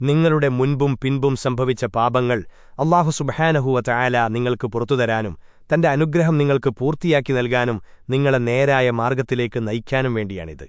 നിങ്ങളുടെ മുൻപും പിൻപും സംഭവിച്ച പാപങ്ങൾ അള്ളാഹു സുബഹാനഹുവ ചായാല നിങ്ങൾക്ക് പുറത്തുതരാനും തന്റെ അനുഗ്രഹം നിങ്ങൾക്ക് പൂർത്തിയാക്കി നൽകാനും നിങ്ങളെ നേരായ മാർഗത്തിലേക്ക് നയിക്കാനും വേണ്ടിയാണിത്.